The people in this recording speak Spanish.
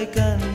I can